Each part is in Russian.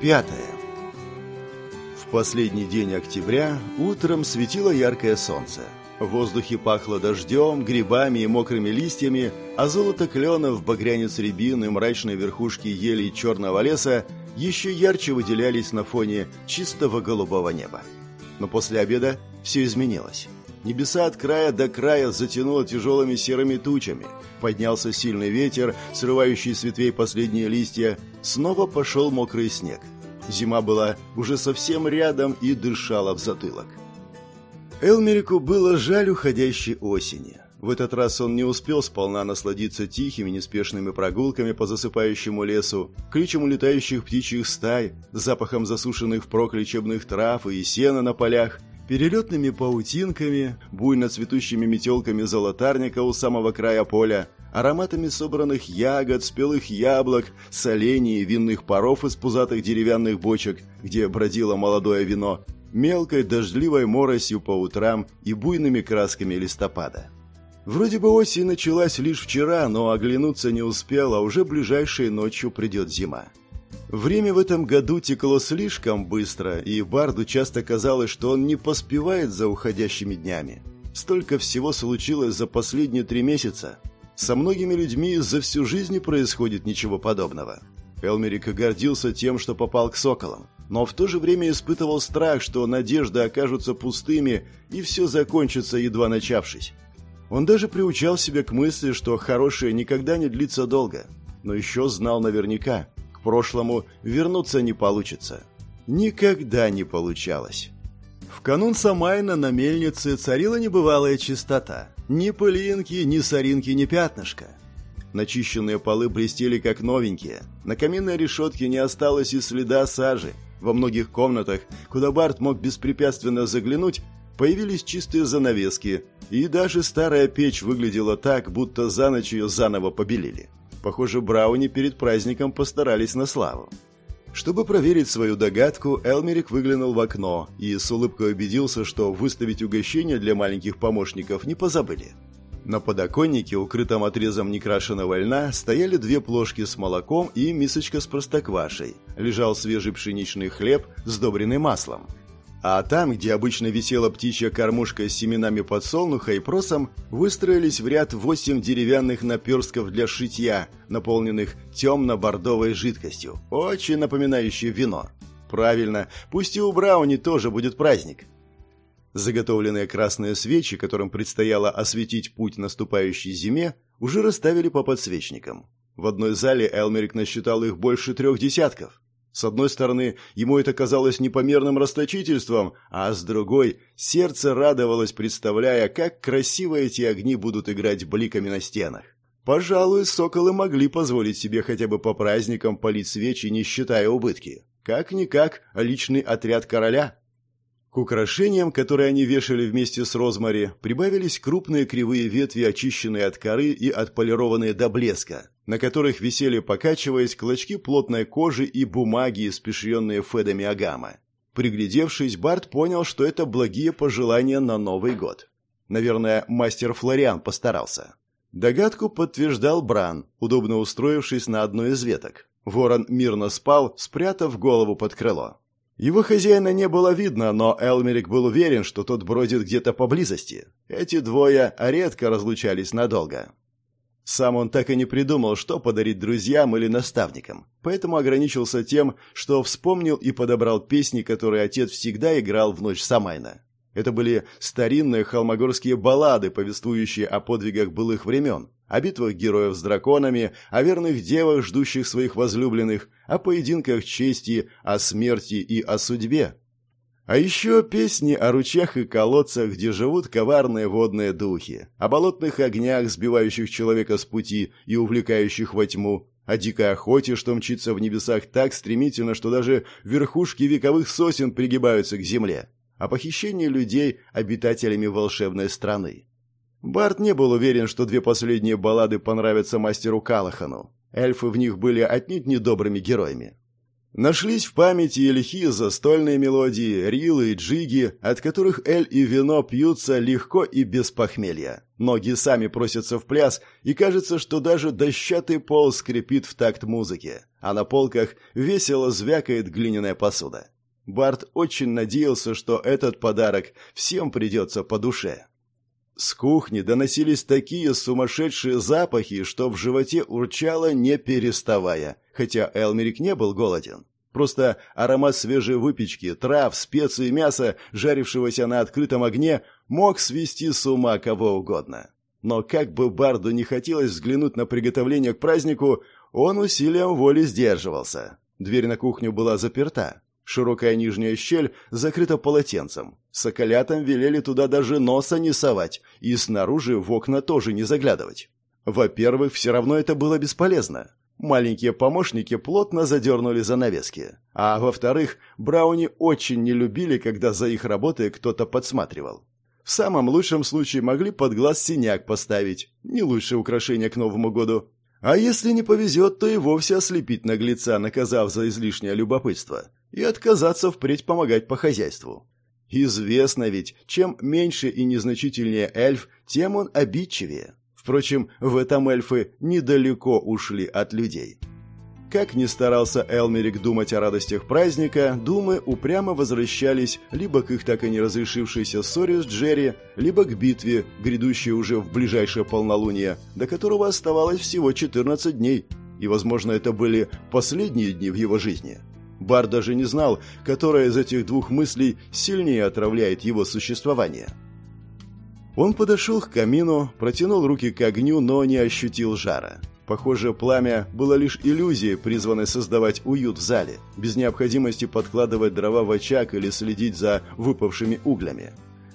Пятое. В последний день октября утром светило яркое солнце. В воздухе пахло дождем, грибами и мокрыми листьями, а золото кленов, багрянец рябины, мрачные верхушки ели и черного леса еще ярче выделялись на фоне чистого голубого неба. Но после обеда все изменилось. Небеса от края до края затянуло тяжелыми серыми тучами. Поднялся сильный ветер, срывающий с ветвей последние листья. Снова пошел мокрый снег. Зима была уже совсем рядом и дышала в затылок. Элмерику было жаль уходящей осени. В этот раз он не успел сполна насладиться тихими, неспешными прогулками по засыпающему лесу, кричем улетающих птичьих стай, запахом засушенных впрок лечебных трав и сена на полях, перелетными паутинками, буйно цветущими метелками золотарника у самого края поля, ароматами собранных ягод, спелых яблок, солений винных паров из пузатых деревянных бочек, где бродило молодое вино, мелкой дождливой моросью по утрам и буйными красками листопада. Вроде бы осень началась лишь вчера, но оглянуться не успел, а уже ближайшей ночью придет зима. Время в этом году текло слишком быстро, и Барду часто казалось, что он не поспевает за уходящими днями. Столько всего случилось за последние три месяца. Со многими людьми за всю жизнь происходит ничего подобного. Элмерик гордился тем, что попал к соколам но в то же время испытывал страх, что надежды окажутся пустыми и все закончится, едва начавшись. Он даже приучал себя к мысли, что хорошее никогда не длится долго, но еще знал наверняка, к прошлому вернуться не получится. Никогда не получалось. В канун Самайна на мельнице царила небывалая чистота. Ни пылинки, ни соринки, ни пятнышка. Начищенные полы блестели как новенькие. На каминной решетке не осталось и следа сажи, во многих комнатах, куда Барт мог беспрепятственно заглянуть, появились чистые занавески, и даже старая печь выглядела так, будто за ночь ее заново побелили. Похоже, Брауни перед праздником постарались на славу. Чтобы проверить свою догадку, Элмерик выглянул в окно и с улыбкой убедился, что выставить угощение для маленьких помощников не позабыли. На подоконнике, укрытом отрезом некрашенного льна, стояли две плошки с молоком и мисочка с простоквашей. Лежал свежий пшеничный хлеб, сдобренный маслом. А там, где обычно висела птичья кормушка с семенами подсолнуха и просом, выстроились в ряд восемь деревянных наперстков для шитья, наполненных темно-бордовой жидкостью, очень напоминающей вино. Правильно, пусть и у Брауни тоже будет праздник. Заготовленные красные свечи, которым предстояло осветить путь наступающей зиме, уже расставили по подсвечникам. В одной зале Элмерик насчитал их больше трех десятков. С одной стороны, ему это казалось непомерным расточительством, а с другой, сердце радовалось, представляя, как красиво эти огни будут играть бликами на стенах. Пожалуй, соколы могли позволить себе хотя бы по праздникам полить свечи, не считая убытки. Как-никак, личный отряд короля – к украшениям, которые они вешали вместе с розмари, прибавились крупные кривые ветви, очищенные от коры и отполированные до блеска, на которых висели, покачиваясь, клочки плотной кожи и бумаги, испещренные федами агама. Приглядевшись, Барт понял, что это благие пожелания на Новый год. Наверное, мастер Флориан постарался. Догадку подтверждал Бран, удобно устроившись на одной из веток. Ворон мирно спал, спрятав голову под крыло. Его хозяина не было видно, но Элмерик был уверен, что тот бродит где-то поблизости. Эти двое редко разлучались надолго. Сам он так и не придумал, что подарить друзьям или наставникам, поэтому ограничился тем, что вспомнил и подобрал песни, которые отец всегда играл в ночь Самайна. Это были старинные холмогорские баллады, повествующие о подвигах былых времен, о битвах героев с драконами, о верных девах, ждущих своих возлюбленных, о поединках чести, о смерти и о судьбе. А еще песни о ручьях и колодцах, где живут коварные водные духи, о болотных огнях, сбивающих человека с пути и увлекающих во тьму, о дикой охоте, что мчится в небесах так стремительно, что даже верхушки вековых сосен пригибаются к земле, о похищении людей обитателями волшебной страны. Барт не был уверен, что две последние баллады понравятся мастеру Калахану. Эльфы в них были отнюдь недобрыми героями. Нашлись в памяти и лихие застольные мелодии, рилы и джиги, от которых эль и вино пьются легко и без похмелья. Ноги сами просятся в пляс, и кажется, что даже дощатый пол скрипит в такт музыки, а на полках весело звякает глиняная посуда. Барт очень надеялся, что этот подарок всем придется по душе. С кухни доносились такие сумасшедшие запахи, что в животе урчало не переставая, хотя Элмерик не был голоден. Просто аромат свежей выпечки, трав, специй и мяса, жарившегося на открытом огне, мог свести с ума кого угодно. Но как бы Барду не хотелось взглянуть на приготовление к празднику, он усилием воли сдерживался. Дверь на кухню была заперта. Широкая нижняя щель закрыта полотенцем. Соколятам велели туда даже носа не совать, и снаружи в окна тоже не заглядывать. Во-первых, все равно это было бесполезно. Маленькие помощники плотно задернули занавески. А во-вторых, Брауни очень не любили, когда за их работой кто-то подсматривал. В самом лучшем случае могли под глаз синяк поставить. Не лучшее украшение к Новому году. А если не повезет, то и вовсе ослепить наглеца, наказав за излишнее любопытство и отказаться впредь помогать по хозяйству. Известно ведь, чем меньше и незначительнее эльф, тем он обидчивее. Впрочем, в этом эльфы недалеко ушли от людей. Как ни старался Элмерик думать о радостях праздника, думы упрямо возвращались либо к их так и не разрешившейся ссоре с Джерри, либо к битве, грядущей уже в ближайшее полнолуние, до которого оставалось всего 14 дней, и, возможно, это были последние дни в его жизни. Бар даже не знал, которая из этих двух мыслей сильнее отравляет его существование. Он подошел к камину, протянул руки к огню, но не ощутил жара. Похоже, пламя было лишь иллюзией, призванной создавать уют в зале, без необходимости подкладывать дрова в очаг или следить за выпавшими углями.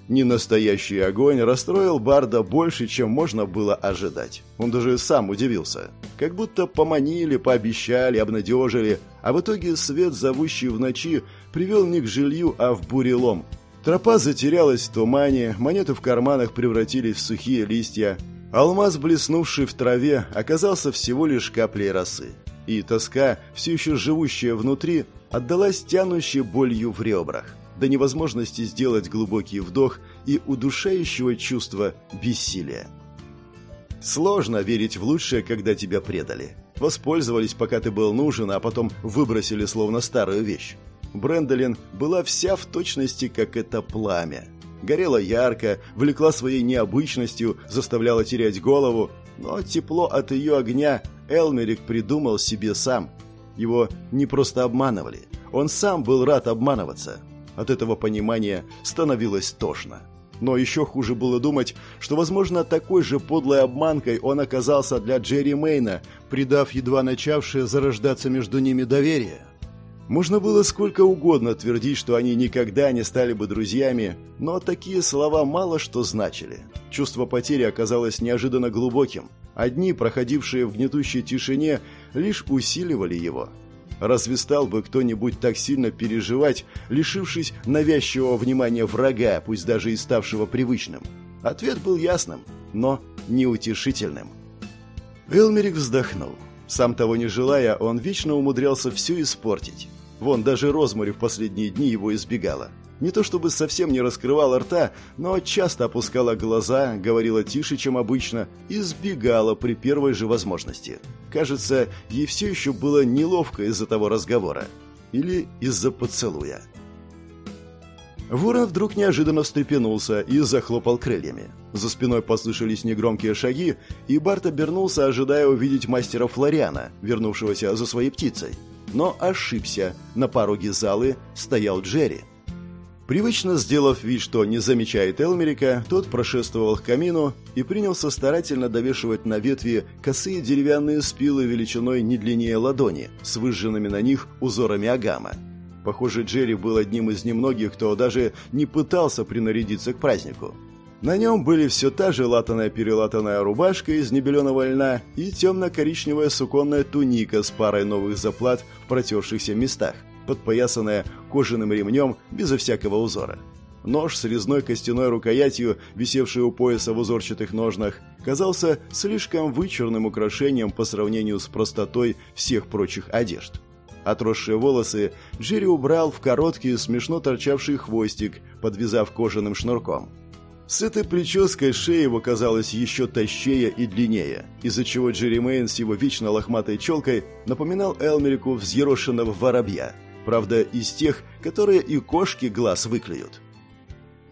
Ненастоящий огонь расстроил Барда больше, чем можно было ожидать. Он даже сам удивился. Как будто поманили, пообещали, обнадежили, а в итоге свет, зовущий в ночи, привел не к жилью, а в бурелом. Тропа затерялась в тумане, монеты в карманах превратились в сухие листья. Алмаз, блеснувший в траве, оказался всего лишь каплей росы. И тоска, все еще живущая внутри, отдалась тянущей болью в ребрах до невозможности сделать глубокий вдох и удушающего чувства бессилия. Сложно верить в лучшее, когда тебя предали. Воспользовались, пока ты был нужен, а потом выбросили словно старую вещь. Брэндолин была вся в точности, как это пламя. Горела ярко, влекла своей необычностью, заставляла терять голову, но тепло от ее огня Элмерик придумал себе сам. Его не просто обманывали, он сам был рад обманываться. От этого понимания становилось тошно. Но еще хуже было думать, что, возможно, такой же подлой обманкой он оказался для Джерри Мейна, придав едва начавшее зарождаться между ними доверие. Можно было сколько угодно твердить, что они никогда не стали бы друзьями, но такие слова мало что значили. Чувство потери оказалось неожиданно глубоким. Одни, проходившие в гнетущей тишине, лишь усиливали его – Разве стал бы кто-нибудь так сильно переживать, лишившись навязчивого внимания врага, пусть даже и ставшего привычным? Ответ был ясным, но неутешительным. Элмерик вздохнул. Сам того не желая, он вечно умудрялся все испортить. Вон, даже Розмари в последние дни его избегала. Не то чтобы совсем не раскрывала рта, но часто опускала глаза, говорила тише, чем обычно, и сбегала при первой же возможности. Кажется, ей все еще было неловко из-за того разговора. Или из-за поцелуя. Ворон вдруг неожиданно встрепенулся и захлопал крыльями. За спиной послышались негромкие шаги, и Барт обернулся, ожидая увидеть мастера Флориана, вернувшегося за своей птицей. Но ошибся. На пороге залы стоял Джерри. Привычно сделав вид, что не замечает Элмерика, тот прошествовал к камину и принялся старательно довешивать на ветви косые деревянные спилы величиной не длиннее ладони, с выжженными на них узорами агама. Похоже, Джерри был одним из немногих, кто даже не пытался принарядиться к празднику. На нем были все та же латаная-перелатанная рубашка из небеленого льна и темно-коричневая суконная туника с парой новых заплат в протершихся местах – подпоясанная кожаным ремнем безо всякого узора. Нож с резной костяной рукоятью, висевший у пояса в узорчатых ножнах, казался слишком вычурным украшением по сравнению с простотой всех прочих одежд. Отросшие волосы Джерри убрал в короткий, смешно торчавший хвостик, подвязав кожаным шнурком. С этой прической шея его казалась еще тощее и длиннее, из-за чего Джерри Мэйн с его вечно лохматой челкой напоминал Элмерику взъерошенного воробья, правда, из тех, которые и кошки глаз выклюют.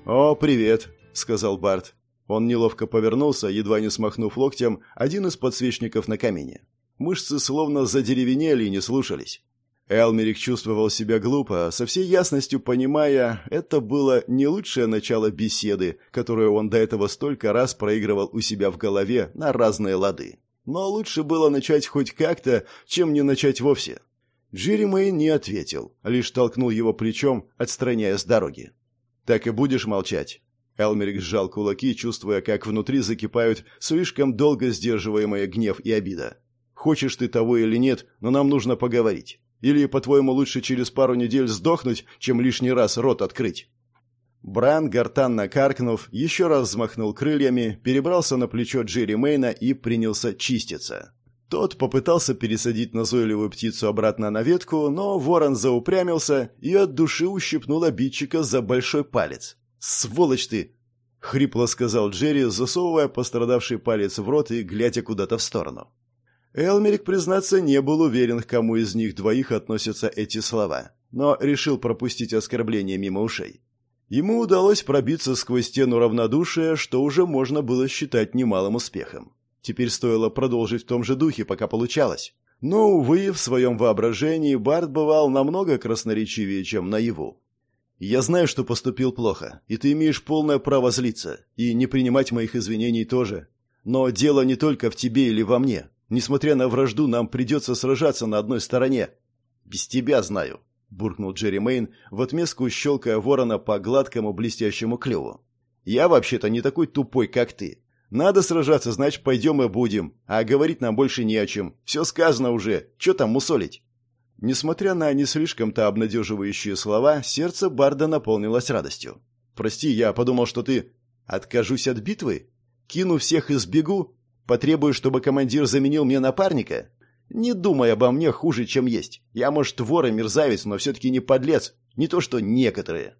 «О, привет», — сказал Барт. Он неловко повернулся, едва не смахнув локтем один из подсвечников на камине. Мышцы словно задеревенели и не слушались. Элмерик чувствовал себя глупо, со всей ясностью понимая, это было не лучшее начало беседы, которую он до этого столько раз проигрывал у себя в голове на разные лады. Но лучше было начать хоть как-то, чем не начать вовсе. Джерри Мэйн не ответил, лишь толкнул его плечом, отстраняя с дороги. «Так и будешь молчать?» Элмерик сжал кулаки, чувствуя, как внутри закипают слишком долго сдерживаемые гнев и обида. «Хочешь ты того или нет, но нам нужно поговорить. Или, по-твоему, лучше через пару недель сдохнуть, чем лишний раз рот открыть?» Бран, гортанно каркнув, еще раз взмахнул крыльями, перебрался на плечо Джерри Мейна и принялся чиститься. Тот попытался пересадить назойливую птицу обратно на ветку, но ворон заупрямился и от души ущипнул обидчика за большой палец. «Сволочь ты!» — хрипло сказал Джерри, засовывая пострадавший палец в рот и глядя куда-то в сторону. Элмерик, признаться, не был уверен, к кому из них двоих относятся эти слова, но решил пропустить оскорбление мимо ушей. Ему удалось пробиться сквозь стену равнодушия, что уже можно было считать немалым успехом. Теперь стоило продолжить в том же духе, пока получалось. Но, увы, в своем воображении Барт бывал намного красноречивее, чем наяву. «Я знаю, что поступил плохо, и ты имеешь полное право злиться, и не принимать моих извинений тоже. Но дело не только в тебе или во мне. Несмотря на вражду, нам придется сражаться на одной стороне. Без тебя знаю, буркнул Джерри Мейн, в отместку щелкая ворона по гладкому блестящему клюву. Я вообще-то не такой тупой, как ты. Надо сражаться, значит, пойдем и будем. А говорить нам больше не о чем. Все сказано уже. Че там мусолить? Несмотря на не слишком-то обнадеживающие слова, сердце Барда наполнилось радостью. «Прости, я подумал, что ты...» «Откажусь от битвы? Кину всех и сбегу? Потребую, чтобы командир заменил мне напарника? Не думай обо мне хуже, чем есть. Я, может, вор и мерзавец, но все-таки не подлец. Не то, что некоторые».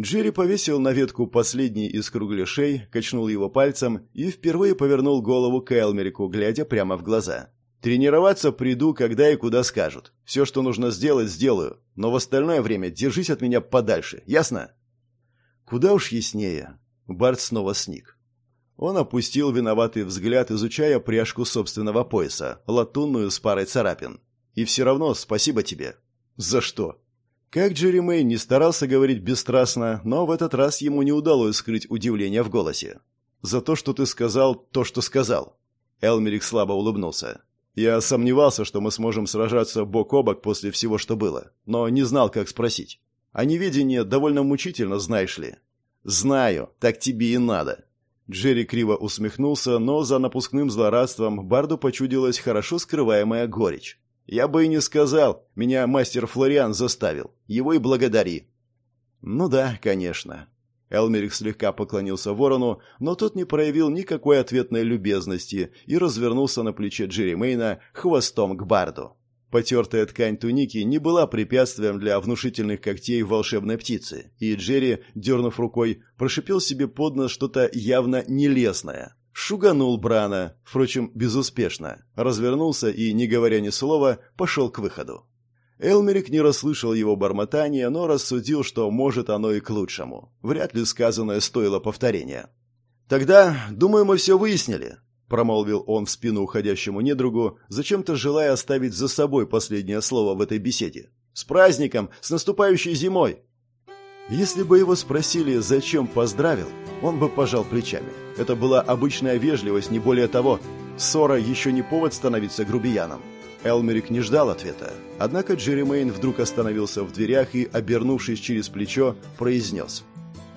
Джерри повесил на ветку последний из кругляшей, качнул его пальцем и впервые повернул голову к Элмерику, глядя прямо в глаза. «Тренироваться приду, когда и куда скажут. Все, что нужно сделать, сделаю. Но в остальное время держись от меня подальше. Ясно?» «Куда уж яснее». Барт снова сник. Он опустил виноватый взгляд, изучая пряжку собственного пояса, латунную с парой царапин. «И все равно спасибо тебе». «За что?» Как Джерри Мэй не старался говорить бесстрастно, но в этот раз ему не удалось скрыть удивление в голосе. «За то, что ты сказал то, что сказал». Элмерик слабо улыбнулся. «Я сомневался, что мы сможем сражаться бок о бок после всего, что было, но не знал, как спросить. А неведение довольно мучительно, знаешь ли». «Знаю, так тебе и надо», Джерри криво усмехнулся, но за напускным злорадством Барду почудилась хорошо скрываемая горечь. «Я бы и не сказал. Меня мастер Флориан заставил. Его и благодари». «Ну да, конечно». Элмерик слегка поклонился ворону, но тот не проявил никакой ответной любезности и развернулся на плече Джерри Мейна хвостом к Барду. Потертая ткань туники не была препятствием для внушительных когтей волшебной птицы, и Джерри, дернув рукой, прошипел себе под нос что-то явно нелестное. Шуганул Брана, впрочем, безуспешно, развернулся и, не говоря ни слова, пошел к выходу. Элмерик не расслышал его бормотания, но рассудил, что может оно и к лучшему. Вряд ли сказанное стоило повторения. «Тогда, думаю, мы все выяснили», промолвил он в спину уходящему недругу, зачем-то желая оставить за собой последнее слово в этой беседе. «С праздником! С наступающей зимой!» Если бы его спросили, зачем поздравил, он бы пожал плечами. Это была обычная вежливость, не более того. Ссора еще не повод становиться грубияном. Элмерик не ждал ответа. Однако Джерри Мэйн вдруг остановился в дверях и, обернувшись через плечо, произнес.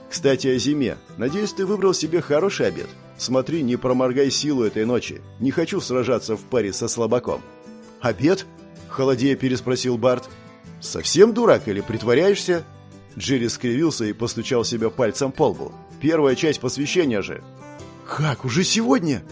«Кстати, о зиме. Надеюсь, ты выбрал себе хороший обед. Смотри, не проморгай силу этой ночи. Не хочу сражаться в паре со слабаком». «Обед?» – холодея переспросил Барт. «Совсем дурак или притворяешься?» Джерри скривился и постучал себя пальцем по лбу. «Первая часть посвящения же». «Как, уже сегодня?»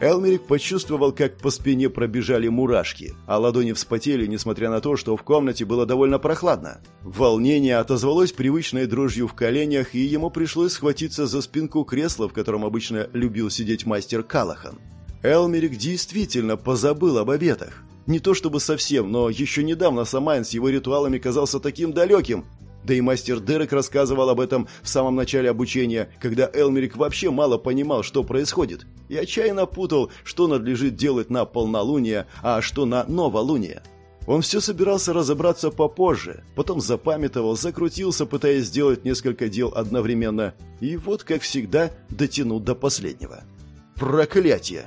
Элмерик почувствовал, как по спине пробежали мурашки, а ладони вспотели, несмотря на то, что в комнате было довольно прохладно. Волнение отозвалось привычной дрожью в коленях, и ему пришлось схватиться за спинку кресла, в котором обычно любил сидеть мастер Калахан. Элмерик действительно позабыл об обетах. Не то чтобы совсем, но еще недавно Самайн с его ритуалами казался таким далеким, да и мастер Дерек рассказывал об этом в самом начале обучения, когда Элмерик вообще мало понимал, что происходит, и отчаянно путал, что надлежит делать на полнолуние, а что на новолуние. Он все собирался разобраться попозже, потом запамятовал, закрутился, пытаясь сделать несколько дел одновременно, и вот, как всегда, дотянул до последнего. Проклятие!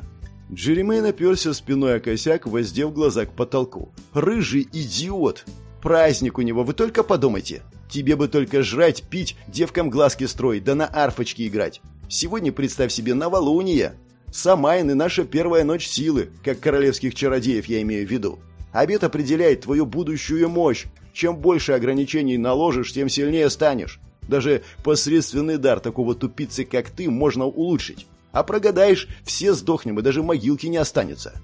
Джеремей наперся спиной о косяк, воздев глаза к потолку. «Рыжий идиот! Праздник у него, вы только подумайте! Тебе бы только жрать, пить, девкам глазки строить, да на арфочке играть. Сегодня, представь себе, новолуние. Самайн и наша первая ночь силы, как королевских чародеев я имею в виду. Обед определяет твою будущую мощь. Чем больше ограничений наложишь, тем сильнее станешь. Даже посредственный дар такого тупицы, как ты, можно улучшить. А прогадаешь, все сдохнем, и даже могилки не останется.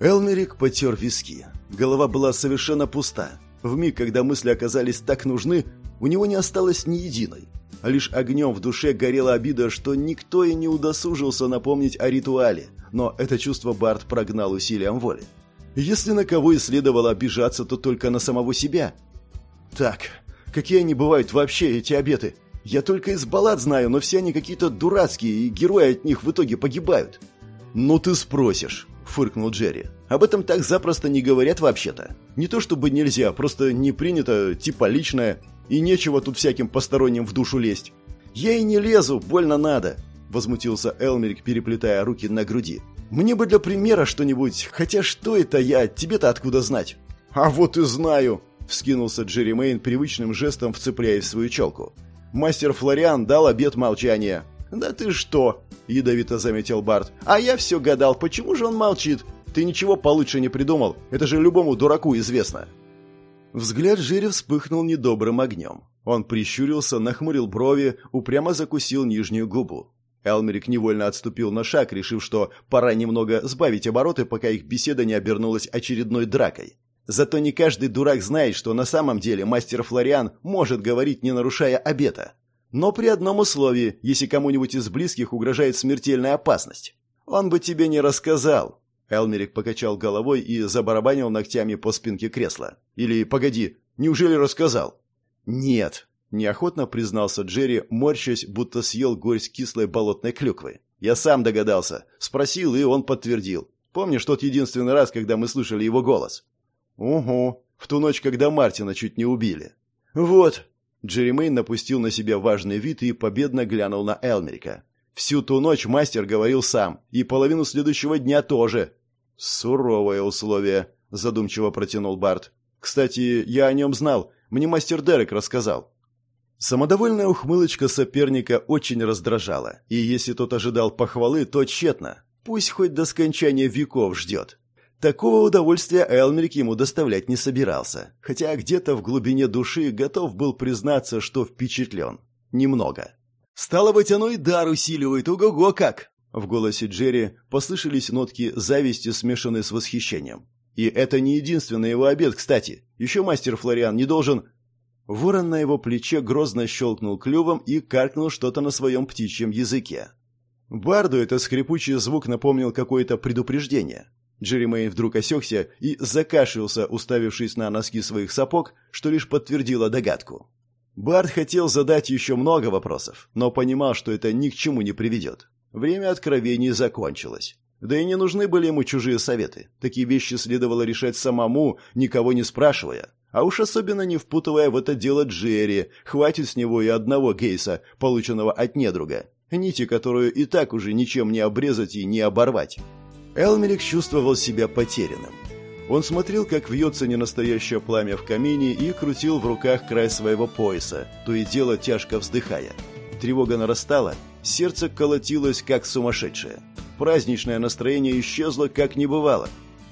Элмерик потер виски. Голова была совершенно пуста. В миг, когда мысли оказались так нужны, у него не осталось ни единой. А лишь огнем в душе горела обида, что никто и не удосужился напомнить о ритуале, но это чувство Барт прогнал усилием воли. Если на кого и следовало обижаться, то только на самого себя. Так, какие они бывают вообще, эти обеты? Я только из баллад знаю, но все они какие-то дурацкие, и герои от них в итоге погибают. Ну ты спросишь фыркнул Джерри. «Об этом так запросто не говорят вообще-то. Не то чтобы нельзя, просто не принято, типа личное, и нечего тут всяким посторонним в душу лезть». «Я и не лезу, больно надо», — возмутился Элмерик, переплетая руки на груди. «Мне бы для примера что-нибудь, хотя что это я, тебе-то откуда знать?» «А вот и знаю», — вскинулся Джерри Мэйн привычным жестом, вцепляясь в свою челку. «Мастер Флориан дал обет молчания». «Да ты что?» — ядовито заметил Барт. «А я все гадал, почему же он молчит? Ты ничего получше не придумал. Это же любому дураку известно». Взгляд Жири вспыхнул недобрым огнем. Он прищурился, нахмурил брови, упрямо закусил нижнюю губу. Элмерик невольно отступил на шаг, решив, что пора немного сбавить обороты, пока их беседа не обернулась очередной дракой. Зато не каждый дурак знает, что на самом деле мастер Флориан может говорить, не нарушая обета. Но при одном условии, если кому-нибудь из близких угрожает смертельная опасность. Он бы тебе не рассказал. Элмерик покачал головой и забарабанил ногтями по спинке кресла. Или, погоди, неужели рассказал? Нет, неохотно признался Джерри, морщась, будто съел горсть кислой болотной клюквы. Я сам догадался. Спросил, и он подтвердил. Помнишь тот единственный раз, когда мы слышали его голос? Угу, в ту ночь, когда Мартина чуть не убили. Вот, Джеремейн напустил на себя важный вид и победно глянул на Элмерика. Всю ту ночь мастер говорил сам, и половину следующего дня тоже. Суровое условие, задумчиво протянул Барт. Кстати, я о нем знал, мне мастер Дерек рассказал. Самодовольная ухмылочка соперника очень раздражала, и если тот ожидал похвалы, то тщетно. Пусть хоть до скончания веков ждет. Такого удовольствия Элмерик ему доставлять не собирался, хотя где-то в глубине души готов был признаться, что впечатлен. Немного. «Стало быть, оно и дар усиливает, ого-го как!» В голосе Джерри послышались нотки зависти, смешанные с восхищением. И это не единственный его обед, кстати. Еще мастер Флориан не должен... Ворон на его плече грозно щелкнул клювом и каркнул что-то на своем птичьем языке. Барду этот скрипучий звук напомнил какое-то предупреждение. Джеремейн вдруг осекся и закашлялся, уставившись на носки своих сапог, что лишь подтвердило догадку. Барт хотел задать еще много вопросов, но понимал, что это ни к чему не приведет. Время откровений закончилось. Да и не нужны были ему чужие советы. Такие вещи следовало решать самому, никого не спрашивая. А уж особенно не впутывая в это дело Джерри, хватит с него и одного гейса, полученного от недруга. Нити, которую и так уже ничем не обрезать и не оборвать. Элмерик чувствовал себя потерянным. Он смотрел, как вьется ненастоящее пламя в камине и крутил в руках край своего пояса, то и дело тяжко вздыхая. Тревога нарастала, сердце колотилось, как сумасшедшее. Праздничное настроение исчезло, как не бывало.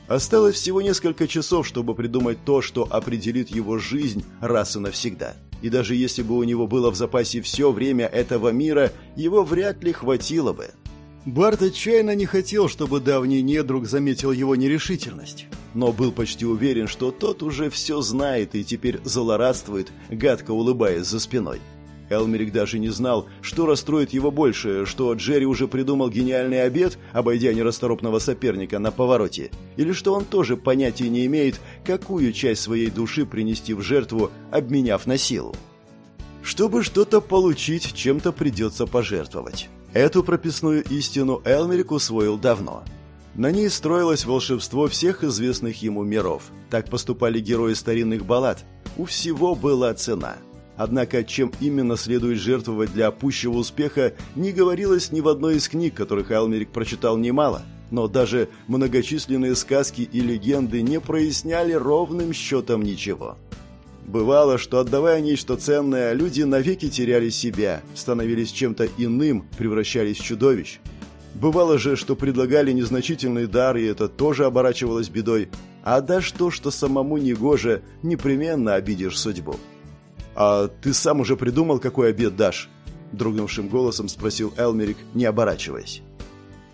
Осталось всего несколько часов, чтобы придумать то, что определит его жизнь раз и навсегда. И даже если бы у него было в запасе все время этого мира, его вряд ли хватило бы. Барт отчаянно не хотел, чтобы давний недруг заметил его нерешительность, но был почти уверен, что тот уже все знает и теперь злорадствует, гадко улыбаясь за спиной. Элмерик даже не знал, что расстроит его больше, что Джерри уже придумал гениальный обед, обойдя нерасторопного соперника на повороте, или что он тоже понятия не имеет, какую часть своей души принести в жертву, обменяв на силу. Чтобы что-то получить, чем-то придется пожертвовать. Эту прописную истину Элмерик усвоил давно. На ней строилось волшебство всех известных ему миров. Так поступали герои старинных баллад. У всего была цена. Однако, чем именно следует жертвовать для пущего успеха, не говорилось ни в одной из книг, которых Элмерик прочитал немало. Но даже многочисленные сказки и легенды не проясняли ровным счетом ничего. Бывало, что отдавая нечто ценное, люди навеки теряли себя, становились чем-то иным, превращались в чудовищ. Бывало же, что предлагали незначительный дар, и это тоже оборачивалось бедой. А дашь то, что самому негоже, непременно обидишь судьбу. «А ты сам уже придумал, какой обед дашь?» Дрогнувшим голосом спросил Элмерик, не оборачиваясь.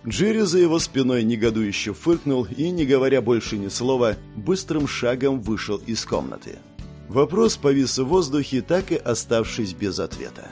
Джерри за его спиной негодующе фыркнул и, не говоря больше ни слова, быстрым шагом вышел из комнаты. Вопрос повис в воздухе, так и оставшись без ответа.